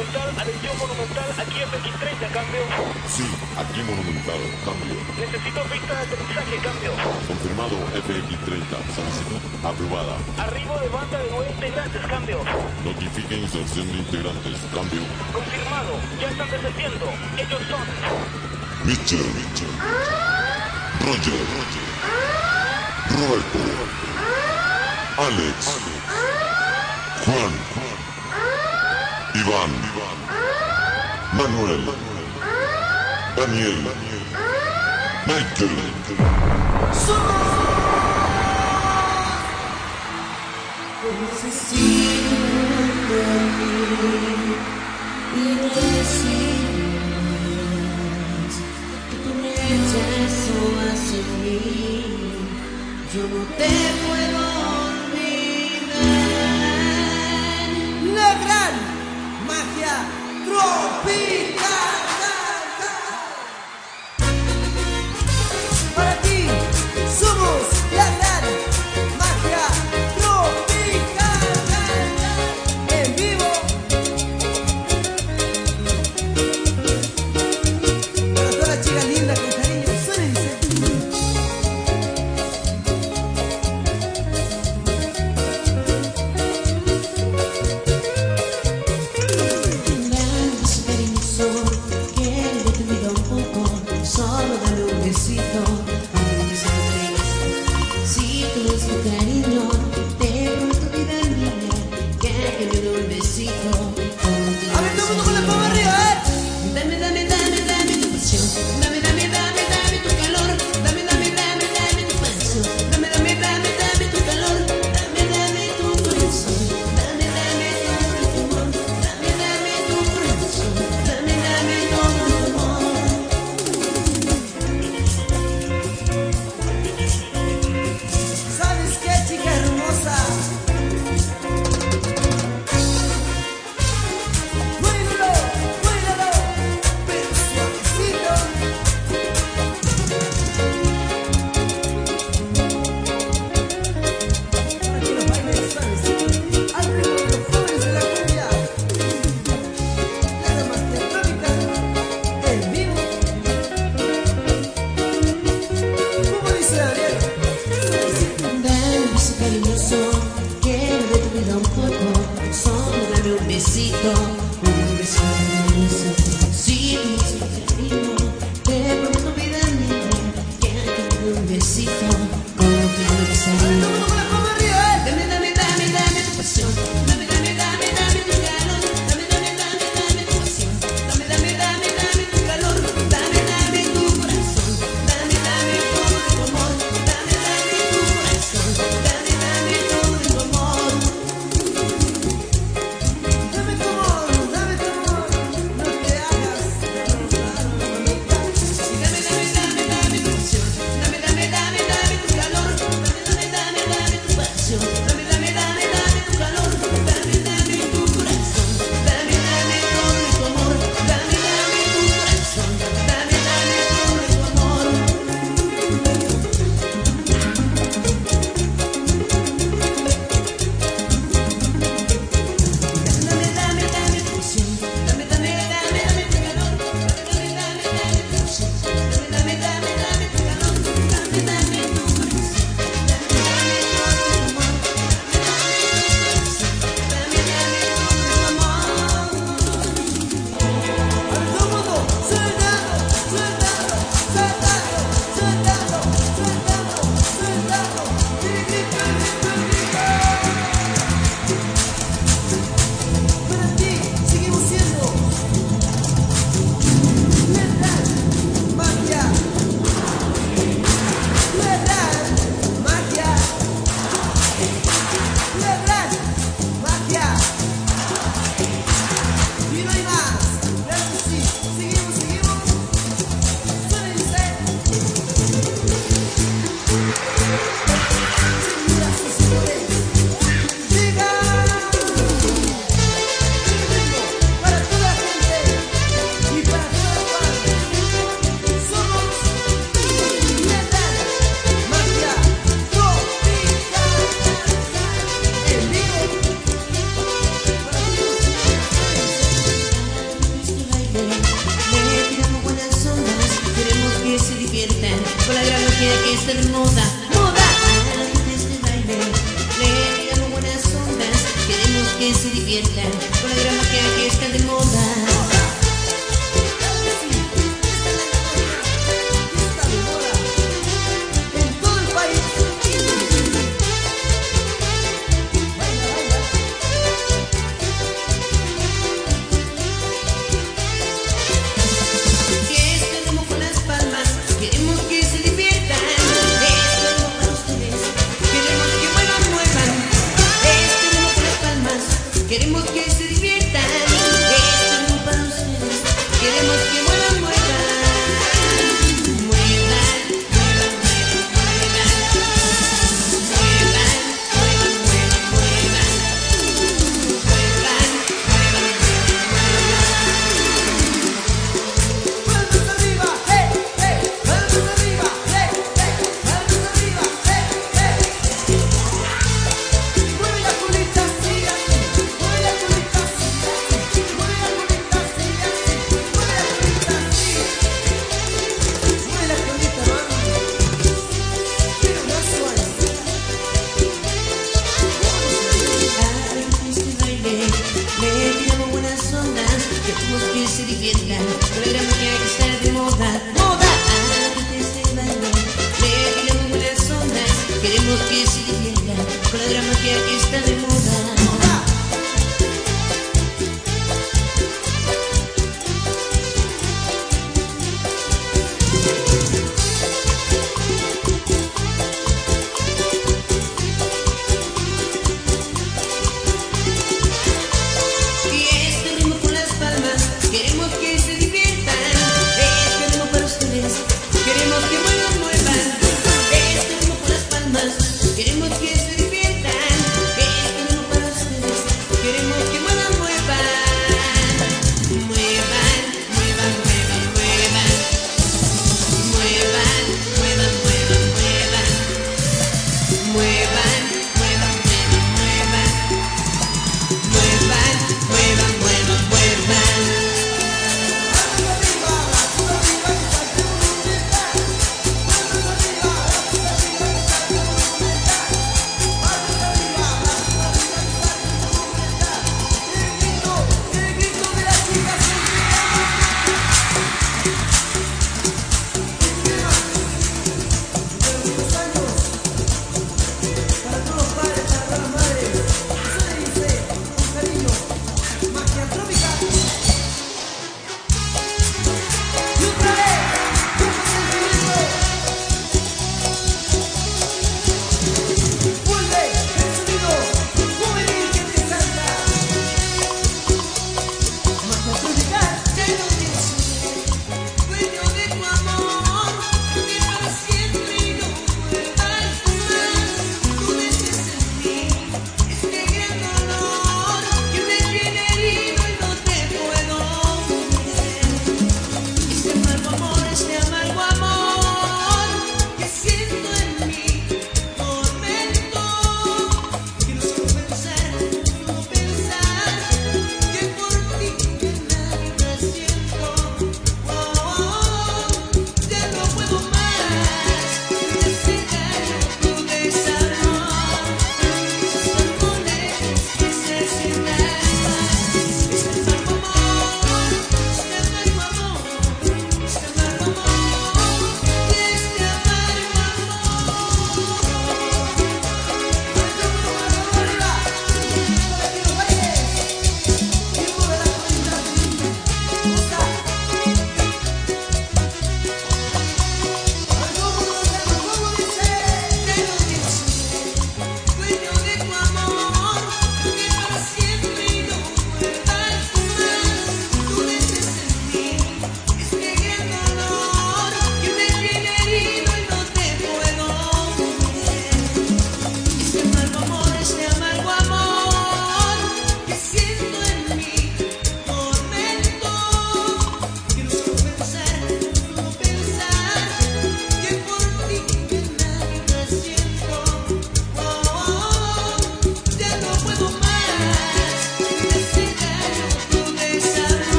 Monumental a Monumental aquí en X30, cambio. Sí, aquí Monumental, cambio. Necesito pista de aterrizaje, cambio. Confirmado FX30, solicitud aprobada. Arribo de banda de nueve integrantes, cambio. Notifique inserción de integrantes, cambio. Confirmado, ya están descendiendo. Ellos son. Mitchell, Mitchell. Roger, Roger. Roberto. Alex. Juan. Iván, Manuel, Daniel, Michael. Como se siente y decides que tu rechazo hacia mí, yo no te puedo Flow Beat.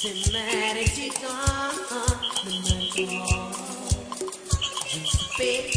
cinematic, she's gone. The Just a bit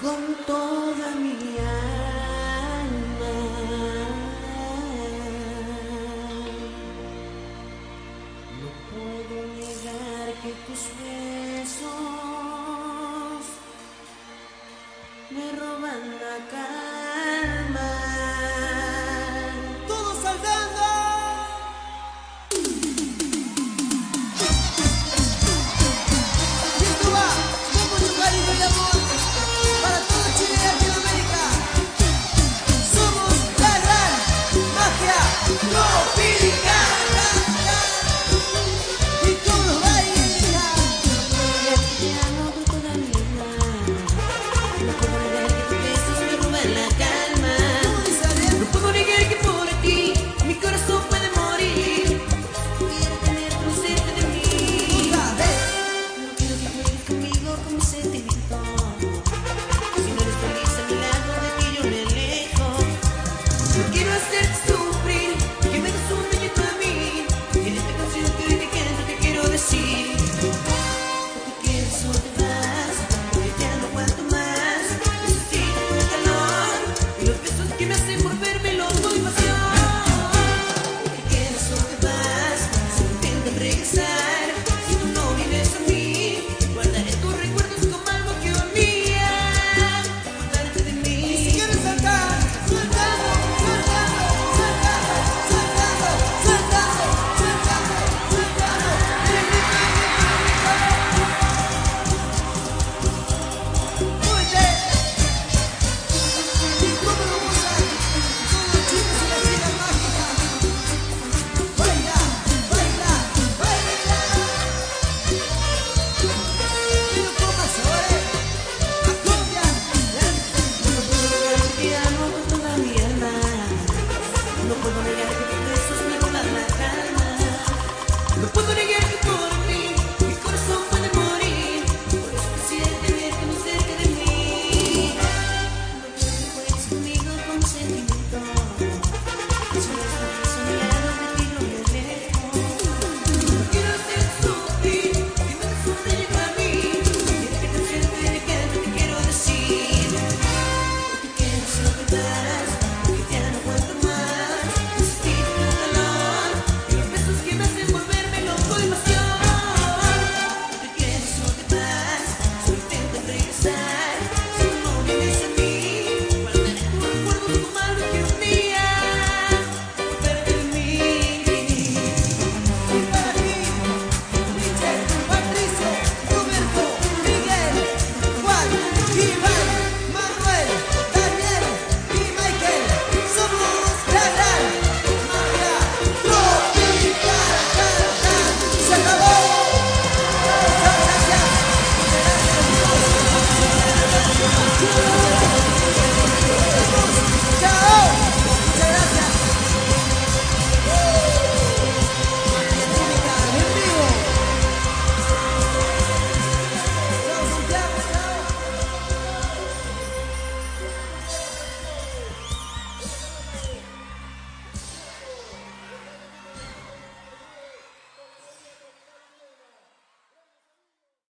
con toda mi alma.